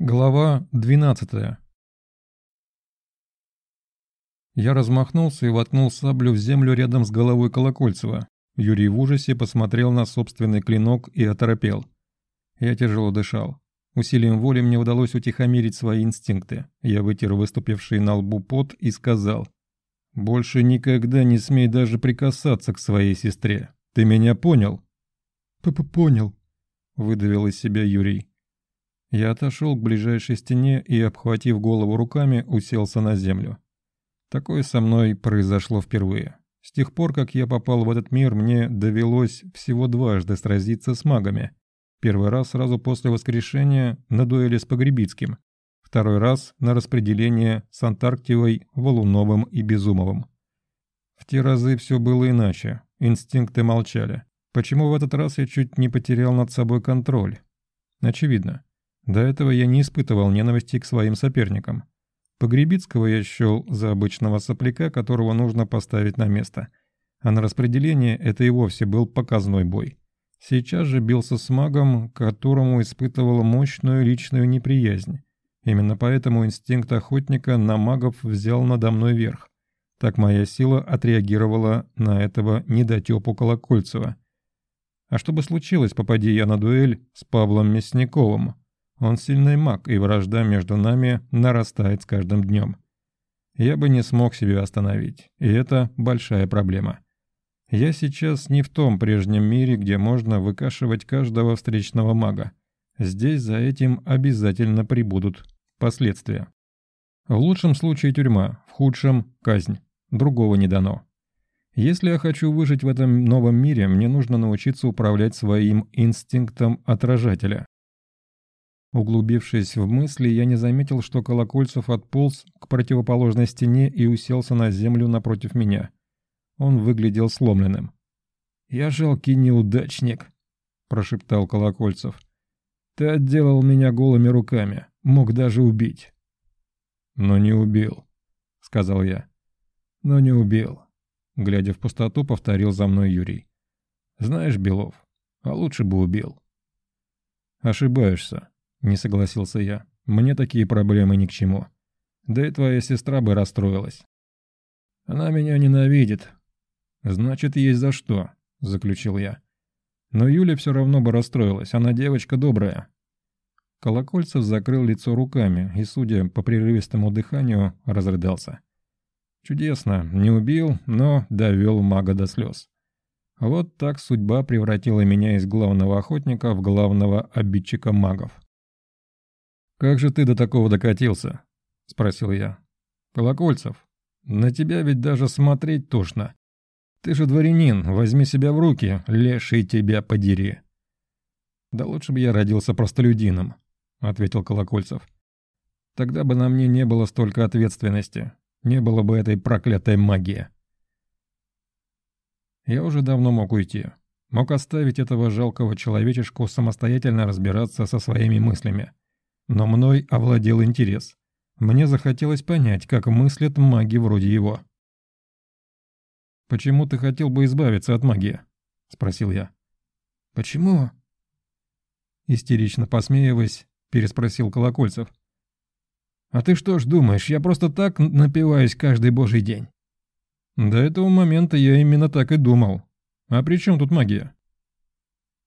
Глава 12 Я размахнулся и воткнул саблю в землю рядом с головой Колокольцева. Юрий в ужасе посмотрел на собственный клинок и оторопел. Я тяжело дышал. Усилием воли мне удалось утихомирить свои инстинкты. Я вытер выступивший на лбу пот и сказал. «Больше никогда не смей даже прикасаться к своей сестре. Ты меня понял?» «П -п «Понял», — выдавил из себя Юрий. Я отошел к ближайшей стене и, обхватив голову руками, уселся на землю. Такое со мной произошло впервые. С тех пор, как я попал в этот мир, мне довелось всего дважды сразиться с магами. Первый раз сразу после воскрешения на дуэли с Погребицким. Второй раз на распределение с Антарктивой, Валуновым и Безумовым. В те разы все было иначе, инстинкты молчали. Почему в этот раз я чуть не потерял над собой контроль? Очевидно. До этого я не испытывал ненависти к своим соперникам. Погребицкого я счел за обычного сопляка, которого нужно поставить на место. А на распределение это и вовсе был показной бой. Сейчас же бился с магом, которому испытывал мощную личную неприязнь. Именно поэтому инстинкт охотника на магов взял надо мной верх. Так моя сила отреагировала на этого недотепу Колокольцева. А что бы случилось, попади я на дуэль с Павлом Мясниковым? Он сильный маг, и вражда между нами нарастает с каждым днем. Я бы не смог себя остановить, и это большая проблема. Я сейчас не в том прежнем мире, где можно выкашивать каждого встречного мага. Здесь за этим обязательно прибудут последствия. В лучшем случае тюрьма, в худшем – казнь. Другого не дано. Если я хочу выжить в этом новом мире, мне нужно научиться управлять своим инстинктом отражателя. Углубившись в мысли, я не заметил, что Колокольцев отполз к противоположной стене и уселся на землю напротив меня. Он выглядел сломленным. «Я жалкий неудачник», — прошептал Колокольцев. «Ты отделал меня голыми руками, мог даже убить». «Но не убил», — сказал я. «Но не убил», — глядя в пустоту, повторил за мной Юрий. «Знаешь, Белов, а лучше бы убил». «Ошибаешься», не согласился я. Мне такие проблемы ни к чему. Да и твоя сестра бы расстроилась. Она меня ненавидит. Значит, есть за что, заключил я. Но Юля все равно бы расстроилась, она девочка добрая. Колокольцев закрыл лицо руками и, судя по прерывистому дыханию, разрыдался. Чудесно, не убил, но довел мага до слез. Вот так судьба превратила меня из главного охотника в главного обидчика магов. «Как же ты до такого докатился?» — спросил я. «Колокольцев, на тебя ведь даже смотреть тошно. Ты же дворянин, возьми себя в руки, леший тебя подери». «Да лучше бы я родился простолюдином», — ответил Колокольцев. «Тогда бы на мне не было столько ответственности, не было бы этой проклятой магии». Я уже давно мог уйти. Мог оставить этого жалкого человечешку самостоятельно разбираться со своими мыслями. Но мной овладел интерес. Мне захотелось понять, как мыслят маги вроде его. «Почему ты хотел бы избавиться от магии?» — спросил я. «Почему?» Истерично посмеиваясь, переспросил Колокольцев. «А ты что ж думаешь, я просто так напиваюсь каждый божий день?» «До этого момента я именно так и думал. А при чем тут магия?»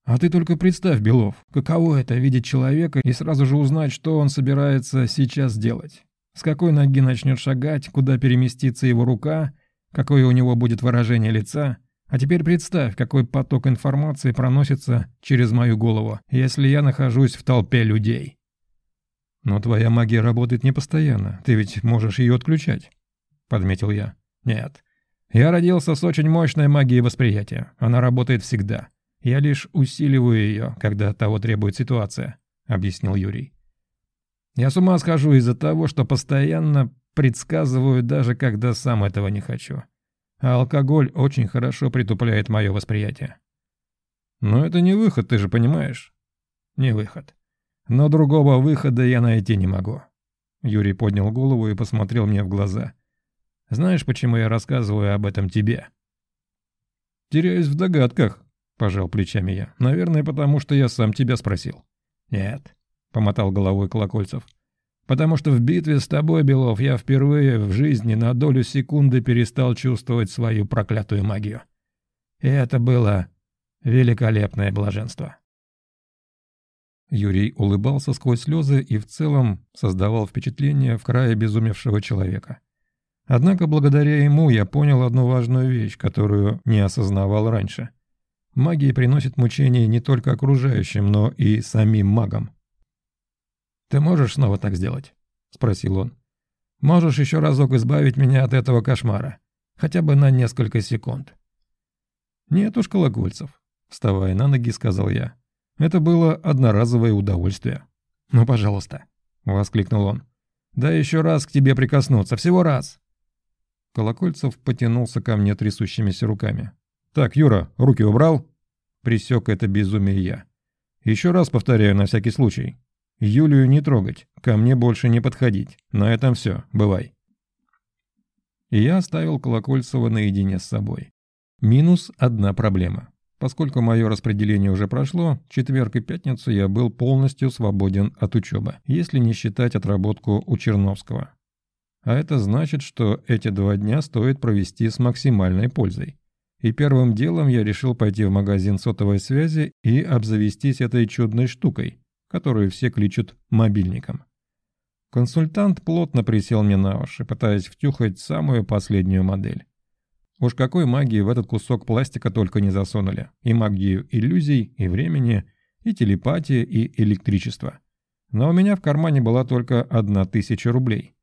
А ты только представь, Белов, каково это видеть человека и сразу же узнать, что он собирается сейчас делать. С какой ноги начнет шагать, куда переместится его рука, какое у него будет выражение лица. А теперь представь, какой поток информации проносится через мою голову, если я нахожусь в толпе людей. Но твоя магия работает не постоянно, ты ведь можешь ее отключать, подметил я. Нет. Я родился с очень мощной магией восприятия. Она работает всегда. «Я лишь усиливаю ее, когда того требует ситуация», — объяснил Юрий. «Я с ума схожу из-за того, что постоянно предсказываю, даже когда сам этого не хочу. А алкоголь очень хорошо притупляет мое восприятие». «Но это не выход, ты же понимаешь?» «Не выход. Но другого выхода я найти не могу». Юрий поднял голову и посмотрел мне в глаза. «Знаешь, почему я рассказываю об этом тебе?» «Теряюсь в догадках», пожал плечами я. «Наверное, потому что я сам тебя спросил». «Нет. — помотал головой Колокольцев. «Потому что в битве с тобой, Белов, я впервые в жизни на долю секунды перестал чувствовать свою проклятую магию. И это было великолепное блаженство». Юрий улыбался сквозь слезы и в целом создавал впечатление в крае безумевшего человека. Однако благодаря ему я понял одну важную вещь, которую не осознавал раньше. Магия приносит мучения не только окружающим, но и самим магам. «Ты можешь снова так сделать?» – спросил он. «Можешь еще разок избавить меня от этого кошмара? Хотя бы на несколько секунд?» «Нет уж, Колокольцев», – вставая на ноги, сказал я. Это было одноразовое удовольствие. «Ну, пожалуйста», — воскликнул он. «Да еще раз к тебе прикоснуться, всего раз!» Колокольцев потянулся ко мне трясущимися руками. «Так, Юра, руки убрал?» Присек это безумие я. «Еще раз повторяю на всякий случай. Юлию не трогать, ко мне больше не подходить. На этом все, бывай». И я оставил Колокольцева наедине с собой. Минус одна проблема. Поскольку мое распределение уже прошло, четверг и пятницу я был полностью свободен от учебы, если не считать отработку у Черновского. А это значит, что эти два дня стоит провести с максимальной пользой. И первым делом я решил пойти в магазин сотовой связи и обзавестись этой чудной штукой, которую все кличут мобильником. Консультант плотно присел мне на уши, пытаясь втюхать самую последнюю модель. Уж какой магии в этот кусок пластика только не засунули. И магию иллюзий, и времени, и телепатии, и электричества. Но у меня в кармане была только одна тысяча рублей.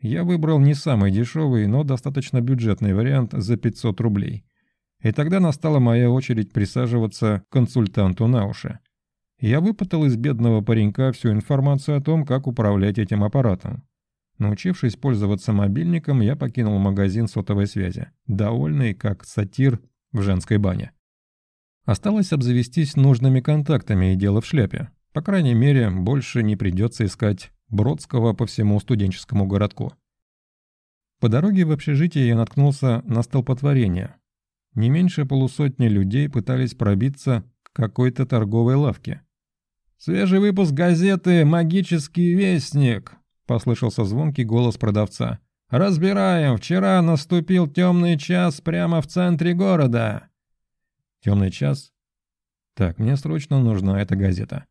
Я выбрал не самый дешевый, но достаточно бюджетный вариант за 500 рублей. И тогда настала моя очередь присаживаться консультанту на уши. Я выпытал из бедного паренька всю информацию о том, как управлять этим аппаратом. Научившись пользоваться мобильником, я покинул магазин сотовой связи, довольный, как сатир в женской бане. Осталось обзавестись нужными контактами и дело в шляпе. По крайней мере, больше не придется искать Бродского по всему студенческому городку. По дороге в общежитие я наткнулся на столпотворение. Не меньше полусотни людей пытались пробиться к какой-то торговой лавке. «Свежий выпуск газеты «Магический вестник», послышался звонкий голос продавца. «Разбираем, вчера наступил темный час прямо в центре города». «Темный час?» «Так, мне срочно нужна эта газета».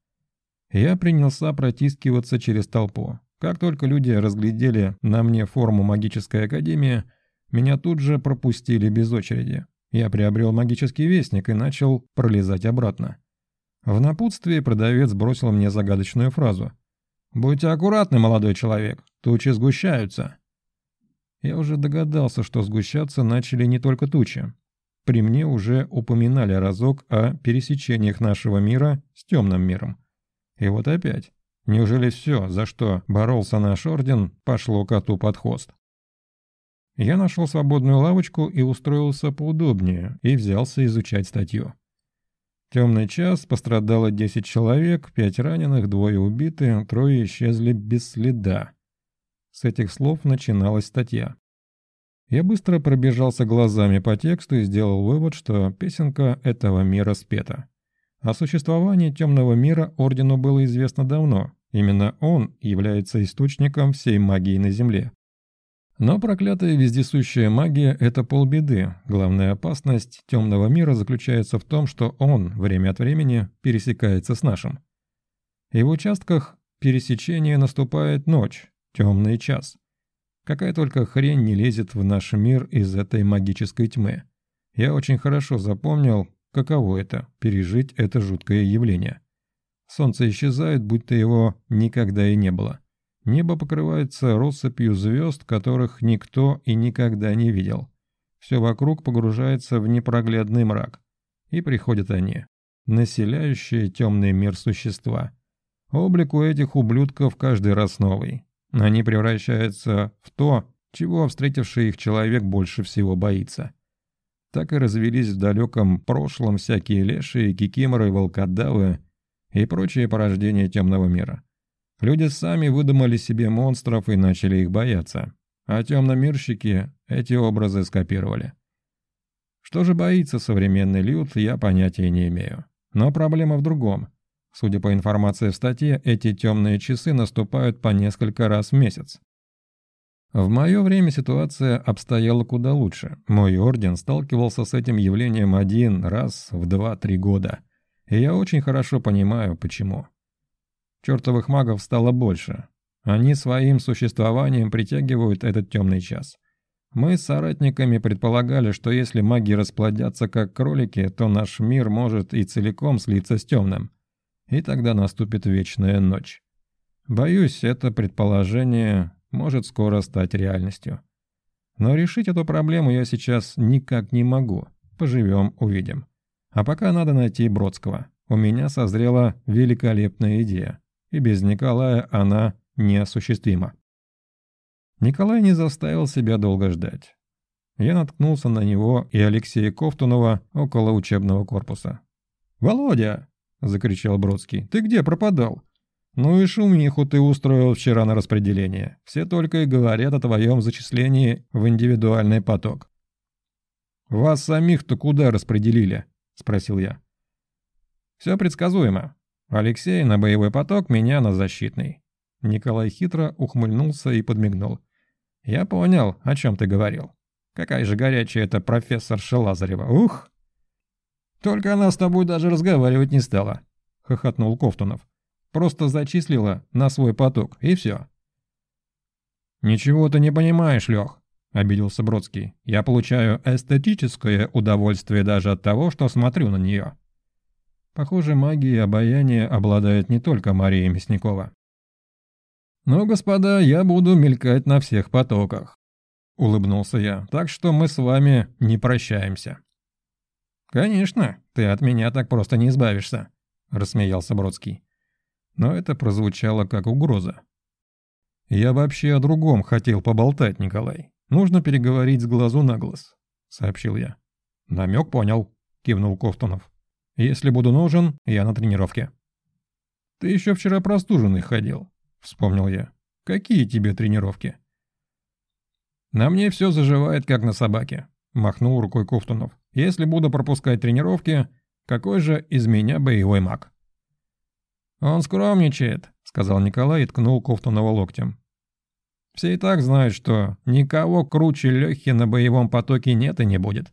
Я принялся протискиваться через толпу. Как только люди разглядели на мне форму магической академии, меня тут же пропустили без очереди. Я приобрел магический вестник и начал пролезать обратно. В напутствии продавец бросил мне загадочную фразу. «Будьте аккуратны, молодой человек, тучи сгущаются». Я уже догадался, что сгущаться начали не только тучи. При мне уже упоминали разок о пересечениях нашего мира с темным миром. И вот опять. Неужели все, за что боролся наш орден, пошло коту под хвост? Я нашел свободную лавочку и устроился поудобнее, и взялся изучать статью. Темный час, пострадало 10 человек, 5 раненых, двое убиты, трое исчезли без следа. С этих слов начиналась статья. Я быстро пробежался глазами по тексту и сделал вывод, что песенка этого мира спета. О существовании темного мира Ордену было известно давно. Именно он является источником всей магии на Земле. Но проклятая вездесущая магия – это полбеды. Главная опасность темного мира заключается в том, что он время от времени пересекается с нашим. И в участках пересечения наступает ночь, темный час. Какая только хрень не лезет в наш мир из этой магической тьмы. Я очень хорошо запомнил, каково это – пережить это жуткое явление. Солнце исчезает, будто его никогда и не было. Небо покрывается россыпью звезд, которых никто и никогда не видел. Все вокруг погружается в непроглядный мрак. И приходят они, населяющие темный мир существа. Облик у этих ублюдков каждый раз новый. Они превращаются в то, чего встретивший их человек больше всего боится. Так и развелись в далеком прошлом всякие лешие, кикиморы, волкодавы и прочие порождения темного мира. Люди сами выдумали себе монстров и начали их бояться, а темномирщики эти образы скопировали. Что же боится современный люд, я понятия не имею. Но проблема в другом. Судя по информации в статье, эти темные часы наступают по несколько раз в месяц. В мое время ситуация обстояла куда лучше. Мой орден сталкивался с этим явлением один раз в два-три года. И я очень хорошо понимаю, почему. Чертовых магов стало больше. Они своим существованием притягивают этот темный час. Мы с соратниками предполагали, что если маги расплодятся как кролики, то наш мир может и целиком слиться с темным. И тогда наступит вечная ночь. Боюсь, это предположение может скоро стать реальностью. Но решить эту проблему я сейчас никак не могу. Поживем, увидим. А пока надо найти Бродского. У меня созрела великолепная идея. И без Николая она неосуществима. Николай не заставил себя долго ждать. Я наткнулся на него и Алексея Ковтунова около учебного корпуса. «Володя!» — закричал Бродский. «Ты где пропадал? Ну и шумиху ты устроил вчера на распределение. Все только и говорят о твоем зачислении в индивидуальный поток. «Вас самих-то куда распределили?» – спросил я. «Все предсказуемо. Алексей на боевой поток, меня на защитный». Николай хитро ухмыльнулся и подмигнул. «Я понял, о чем ты говорил. Какая же горячая эта профессорша Лазарева. Ух!» «Только она с тобой даже разговаривать не стала», — хохотнул Ковтунов. Просто зачислила на свой поток, и все. «Ничего ты не понимаешь, Лех», — обиделся Бродский. «Я получаю эстетическое удовольствие даже от того, что смотрю на нее». Похоже, магией обаяния обладает не только Мария Мясникова. «Ну, господа, я буду мелькать на всех потоках», — улыбнулся я, «так что мы с вами не прощаемся». «Конечно, ты от меня так просто не избавишься», — рассмеялся Бродский но это прозвучало как угроза. «Я вообще о другом хотел поболтать, Николай. Нужно переговорить с глазу на глаз», — сообщил я. «Намек понял», — кивнул Ковтунов. «Если буду нужен, я на тренировке». «Ты еще вчера простуженный ходил», — вспомнил я. «Какие тебе тренировки?» «На мне все заживает, как на собаке», — махнул рукой Ковтунов. «Если буду пропускать тренировки, какой же из меня боевой маг?» «Он скромничает», — сказал Николай и ткнул Ковтунова локтем. «Все и так знают, что никого круче Лехи на боевом потоке нет и не будет».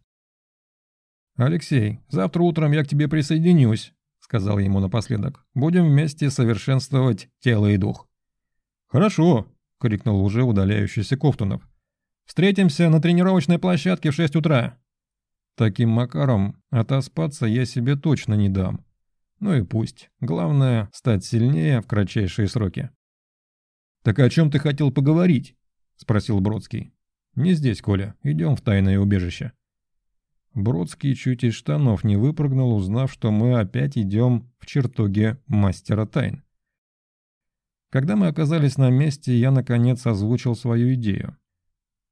«Алексей, завтра утром я к тебе присоединюсь», — сказал ему напоследок. «Будем вместе совершенствовать тело и дух». «Хорошо», — крикнул уже удаляющийся Ковтунов. «Встретимся на тренировочной площадке в шесть утра». Таким макаром отоспаться я себе точно не дам. Ну и пусть. Главное – стать сильнее в кратчайшие сроки. «Так о чем ты хотел поговорить?» – спросил Бродский. «Не здесь, Коля. Идем в тайное убежище». Бродский чуть из штанов не выпрыгнул, узнав, что мы опять идем в чертоге мастера тайн. Когда мы оказались на месте, я наконец озвучил свою идею.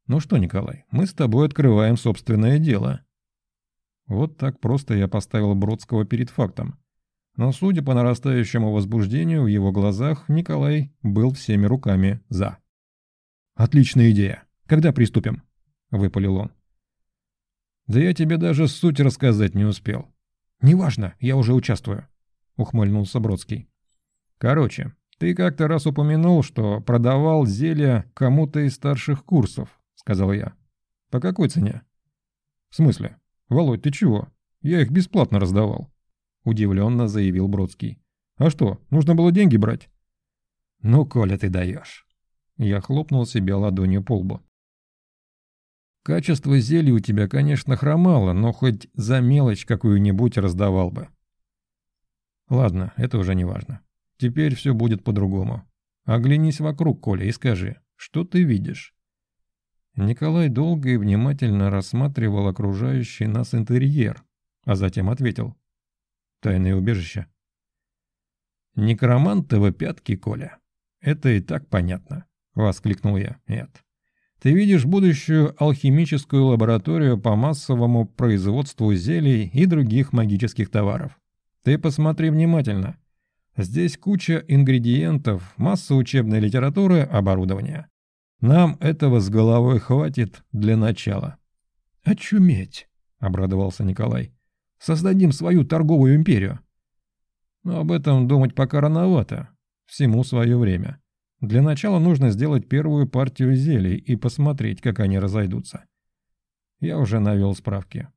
«Ну что, Николай, мы с тобой открываем собственное дело». Вот так просто я поставил Бродского перед фактом. Но, судя по нарастающему возбуждению в его глазах, Николай был всеми руками «за». «Отличная идея. Когда приступим?» – выпалил он. «Да я тебе даже суть рассказать не успел». «Неважно, я уже участвую», – ухмыльнулся Бродский. «Короче, ты как-то раз упомянул, что продавал зелья кому-то из старших курсов», – сказал я. «По какой цене?» «В смысле? Володь, ты чего? Я их бесплатно раздавал». – удивленно заявил Бродский. «А что, нужно было деньги брать?» «Ну, Коля, ты даешь!» Я хлопнул себя ладонью по лбу. «Качество зелья у тебя, конечно, хромало, но хоть за мелочь какую-нибудь раздавал бы». «Ладно, это уже не важно. Теперь все будет по-другому. Оглянись вокруг, Коля, и скажи, что ты видишь?» Николай долго и внимательно рассматривал окружающий нас интерьер, а затем ответил. Тайное убежище. «Некромантовы пятки, Коля. Это и так понятно», — воскликнул я. «Нет. Ты видишь будущую алхимическую лабораторию по массовому производству зелий и других магических товаров. Ты посмотри внимательно. Здесь куча ингредиентов, масса учебной литературы, оборудования. Нам этого с головой хватит для начала». «Очуметь!» — обрадовался Николай. Создадим свою торговую империю». Но об этом думать пока рановато. Всему свое время. Для начала нужно сделать первую партию зелий и посмотреть, как они разойдутся. Я уже навел справки.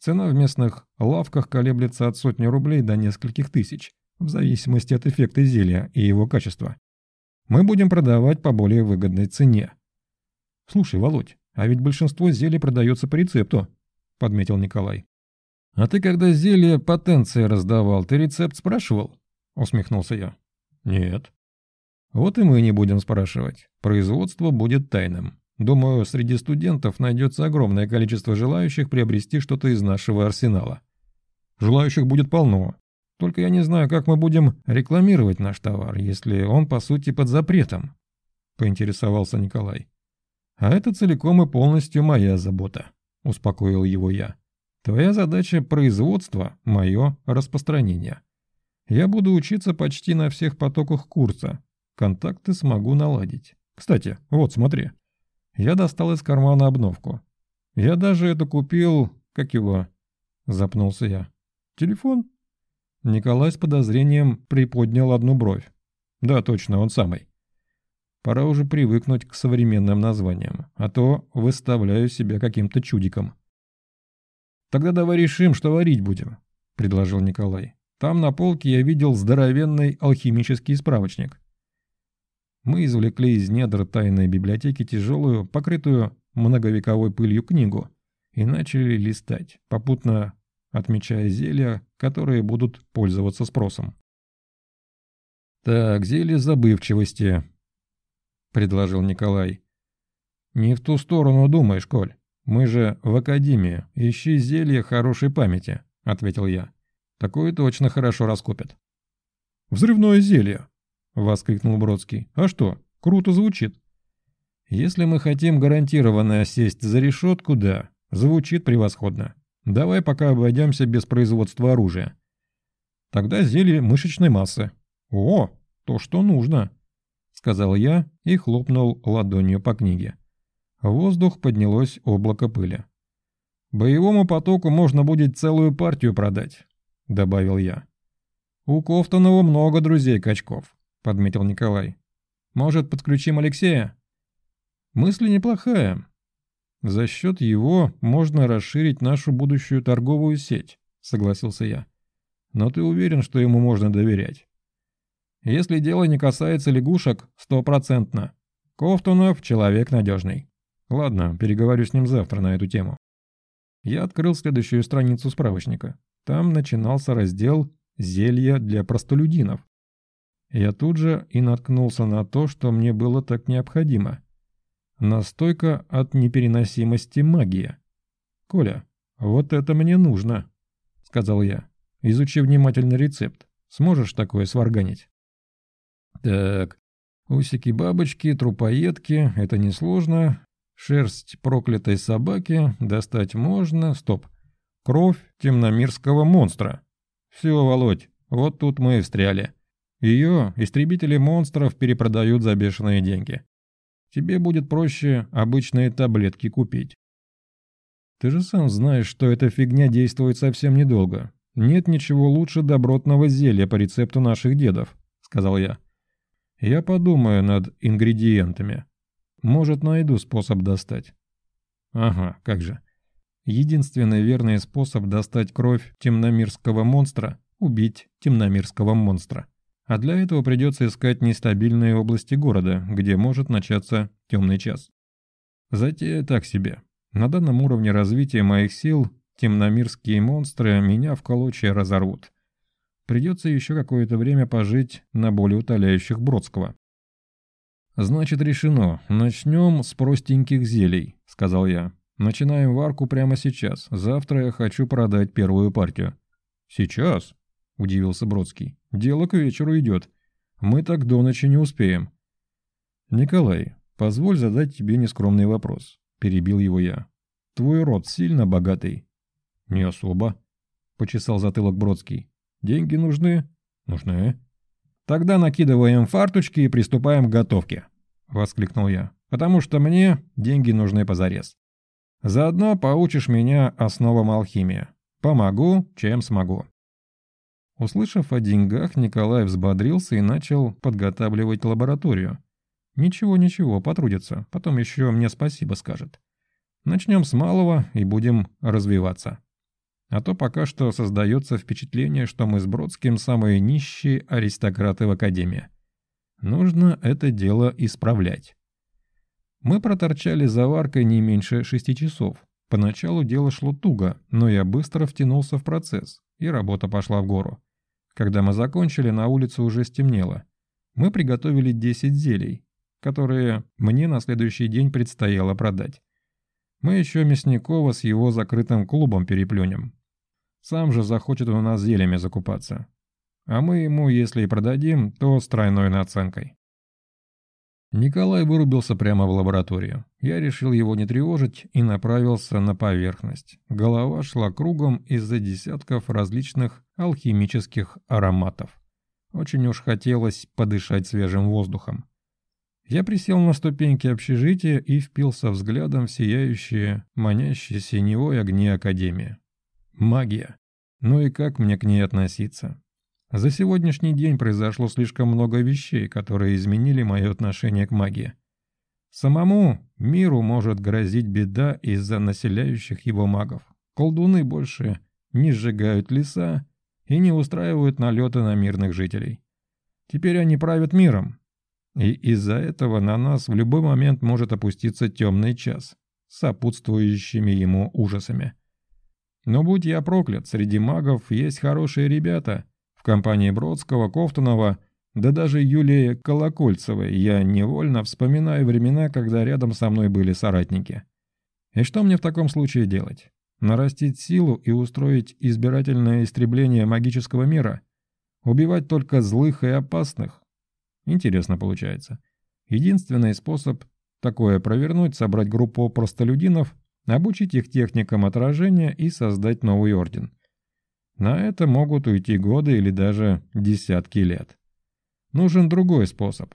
Цена в местных лавках колеблется от сотни рублей до нескольких тысяч, в зависимости от эффекта зелья и его качества. Мы будем продавать по более выгодной цене. «Слушай, Володь, а ведь большинство зелий продается по рецепту», — подметил Николай. «А ты когда зелье потенции раздавал, ты рецепт спрашивал?» — усмехнулся я. «Нет». «Вот и мы не будем спрашивать. Производство будет тайным. Думаю, среди студентов найдется огромное количество желающих приобрести что-то из нашего арсенала. Желающих будет полно. Только я не знаю, как мы будем рекламировать наш товар, если он, по сути, под запретом», — поинтересовался Николай. «А это целиком и полностью моя забота», — успокоил его я. «Твоя задача — производство, мое — распространение. Я буду учиться почти на всех потоках курса. Контакты смогу наладить. Кстати, вот смотри». Я достал из кармана обновку. «Я даже это купил... Как его?» — запнулся я. «Телефон?» Николай с подозрением приподнял одну бровь. «Да, точно, он самый. Пора уже привыкнуть к современным названиям, а то выставляю себя каким-то чудиком». «Тогда давай решим, что варить будем», — предложил Николай. «Там на полке я видел здоровенный алхимический справочник». Мы извлекли из недр тайной библиотеки тяжелую, покрытую многовековой пылью книгу и начали листать, попутно отмечая зелья, которые будут пользоваться спросом. «Так, зелье забывчивости», — предложил Николай. «Не в ту сторону думаешь, Коль. Мы же в академии. Ищи зелье хорошей памяти», — ответил я. «Такое точно хорошо раскупят». «Взрывное зелье», — воскликнул Бродский. «А что? Круто звучит». «Если мы хотим гарантированно сесть за решетку, да, звучит превосходно. Давай пока обойдемся без производства оружия. Тогда зелье мышечной массы. О, то, что нужно, сказал я и хлопнул ладонью по книге. В воздух поднялось облако пыли. «Боевому потоку можно будет целую партию продать», — добавил я. «У Кофтонова много друзей-качков», — подметил Николай. «Может, подключим Алексея?» «Мысль неплохая, за счет его можно расширить нашу будущую торговую сеть, согласился я. Но ты уверен, что ему можно доверять? Если дело не касается лягушек, стопроцентно. Кофтунов – человек надежный. Ладно, переговорю с ним завтра на эту тему. Я открыл следующую страницу справочника. Там начинался раздел «Зелья для простолюдинов». Я тут же и наткнулся на то, что мне было так необходимо. Настойка от непереносимости магии. «Коля, вот это мне нужно», — сказал я. «Изучи внимательно рецепт. Сможешь такое сварганить?» «Так, усики-бабочки, трупоедки — это несложно. Шерсть проклятой собаки достать можно. Стоп. Кровь темномирского монстра. Все, Володь, вот тут мы и встряли. Ее истребители монстров перепродают за бешеные деньги тебе будет проще обычные таблетки купить. Ты же сам знаешь, что эта фигня действует совсем недолго. Нет ничего лучше добротного зелья по рецепту наших дедов, сказал я. Я подумаю над ингредиентами. Может, найду способ достать. Ага, как же. Единственный верный способ достать кровь темномирского монстра – убить темномирского монстра. А для этого придется искать нестабильные области города, где может начаться темный час. Затея так себе. На данном уровне развития моих сил темномирские монстры меня в клочья разорвут. Придется еще какое-то время пожить на более утоляющих Бродского. «Значит, решено. Начнем с простеньких зелий», — сказал я. «Начинаем варку прямо сейчас. Завтра я хочу продать первую партию». «Сейчас?» — удивился Бродский. «Дело к вечеру идет. Мы так до ночи не успеем». «Николай, позволь задать тебе нескромный вопрос», — перебил его я. «Твой род сильно богатый?» «Не особо», — почесал затылок Бродский. «Деньги нужны?» «Нужны». «Тогда накидываем фарточки и приступаем к готовке», — воскликнул я. «Потому что мне деньги нужны позарез. Заодно поучишь меня основам алхимии. Помогу, чем смогу». Услышав о деньгах, Николай взбодрился и начал подготавливать лабораторию. Ничего-ничего, потрудится, потом еще мне спасибо скажет. Начнем с малого и будем развиваться. А то пока что создается впечатление, что мы с Бродским самые нищие аристократы в Академии. Нужно это дело исправлять. Мы проторчали заваркой не меньше шести часов. Поначалу дело шло туго, но я быстро втянулся в процесс, и работа пошла в гору. Когда мы закончили, на улице уже стемнело. Мы приготовили 10 зелий, которые мне на следующий день предстояло продать. Мы еще Мясникова с его закрытым клубом переплюнем. Сам же захочет у нас зельями закупаться. А мы ему, если и продадим, то с тройной наценкой. Николай вырубился прямо в лабораторию. Я решил его не тревожить и направился на поверхность. Голова шла кругом из-за десятков различных алхимических ароматов. Очень уж хотелось подышать свежим воздухом. Я присел на ступеньки общежития и впился взглядом в сияющие, манящие синевой огни Академии. Магия. Ну и как мне к ней относиться? За сегодняшний день произошло слишком много вещей, которые изменили мое отношение к магии. Самому миру может грозить беда из-за населяющих его магов. Колдуны больше не сжигают леса и не устраивают налеты на мирных жителей. Теперь они правят миром, и из-за этого на нас в любой момент может опуститься темный час с сопутствующими ему ужасами. Но будь я проклят, среди магов есть хорошие ребята. Компании Бродского, Кофтунова, да даже Юлии Колокольцевой я невольно вспоминаю времена, когда рядом со мной были соратники. И что мне в таком случае делать? Нарастить силу и устроить избирательное истребление магического мира? Убивать только злых и опасных? Интересно получается. Единственный способ такое провернуть – собрать группу простолюдинов, обучить их техникам отражения и создать новый орден. На это могут уйти годы или даже десятки лет. Нужен другой способ.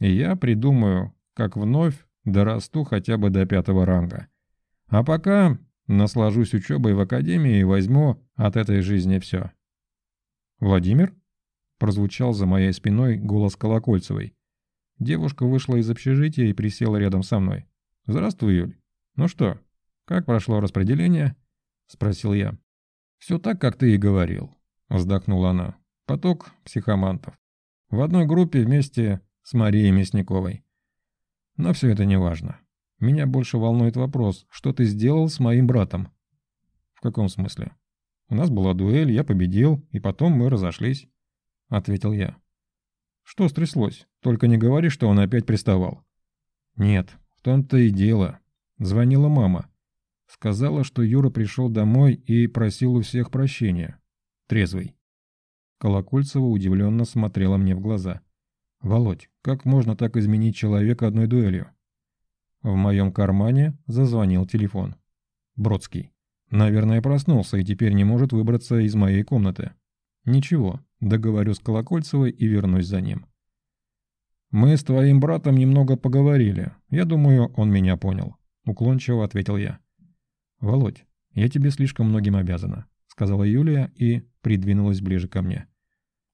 И я придумаю, как вновь дорасту хотя бы до пятого ранга. А пока наслажусь учебой в академии и возьму от этой жизни все. «Владимир?» прозвучал за моей спиной голос Колокольцевой. Девушка вышла из общежития и присела рядом со мной. «Здравствуй, Юль. Ну что, как прошло распределение?» – спросил я. «Все так, как ты и говорил», – вздохнула она. «Поток психомантов. В одной группе вместе с Марией Мясниковой. Но все это не важно. Меня больше волнует вопрос, что ты сделал с моим братом?» «В каком смысле?» «У нас была дуэль, я победил, и потом мы разошлись». — ответил я. «Что стряслось? Только не говори, что он опять приставал». «Нет, в том-то и дело. Звонила мама. Сказала, что Юра пришел домой и просил у всех прощения. Трезвый». Колокольцева удивленно смотрела мне в глаза. «Володь, как можно так изменить человека одной дуэлью?» В моем кармане зазвонил телефон. Бродский. Наверное, проснулся и теперь не может выбраться из моей комнаты. Ничего, договорю с Колокольцевой и вернусь за ним. «Мы с твоим братом немного поговорили. Я думаю, он меня понял», — уклончиво ответил я. «Володь, я тебе слишком многим обязана», — сказала Юлия и придвинулась ближе ко мне.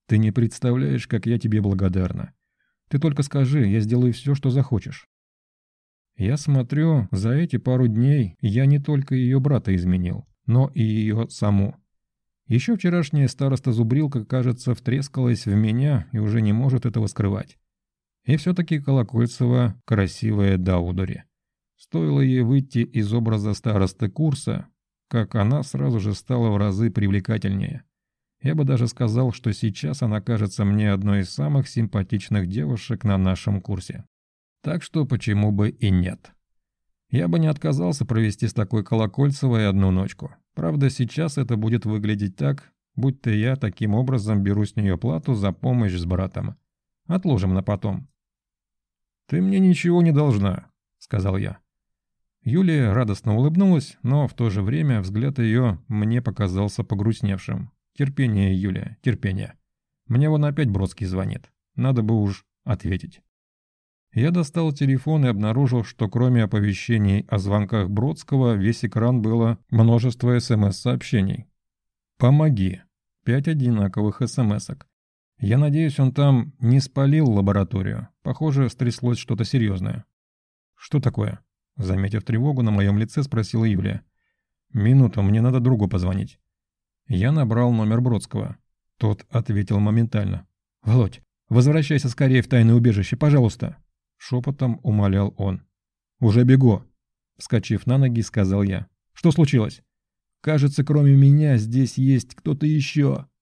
«Ты не представляешь, как я тебе благодарна. Ты только скажи, я сделаю все, что захочешь». Я смотрю, за эти пару дней я не только ее брата изменил, но и ее саму. Еще вчерашняя староста Зубрилка, кажется, втрескалась в меня и уже не может этого скрывать. И все-таки Колокольцева красивая до удури. Стоило ей выйти из образа старосты курса, как она сразу же стала в разы привлекательнее. Я бы даже сказал, что сейчас она кажется мне одной из самых симпатичных девушек на нашем курсе. Так что почему бы и нет. Я бы не отказался провести с такой Колокольцевой одну ночку. Правда, сейчас это будет выглядеть так, будто я таким образом беру с нее плату за помощь с братом. Отложим на потом. «Ты мне ничего не должна», — сказал я. Юлия радостно улыбнулась, но в то же время взгляд ее мне показался погрустневшим. «Терпение, Юлия, терпение. Мне вон опять Бродский звонит. Надо бы уж ответить». Я достал телефон и обнаружил, что кроме оповещений о звонках Бродского, весь экран было множество СМС-сообщений. «Помоги. Пять одинаковых СМСок. Я надеюсь, он там не спалил лабораторию. Похоже, стряслось что-то серьезное. «Что такое?» Заметив тревогу, на моем лице спросила Юлия. «Минуту, мне надо другу позвонить». Я набрал номер Бродского. Тот ответил моментально. «Володь, возвращайся скорее в тайное убежище, пожалуйста!» Шепотом умолял он. «Уже бегу!» Вскочив на ноги, сказал я. «Что случилось?» «Кажется, кроме меня здесь есть кто-то еще!»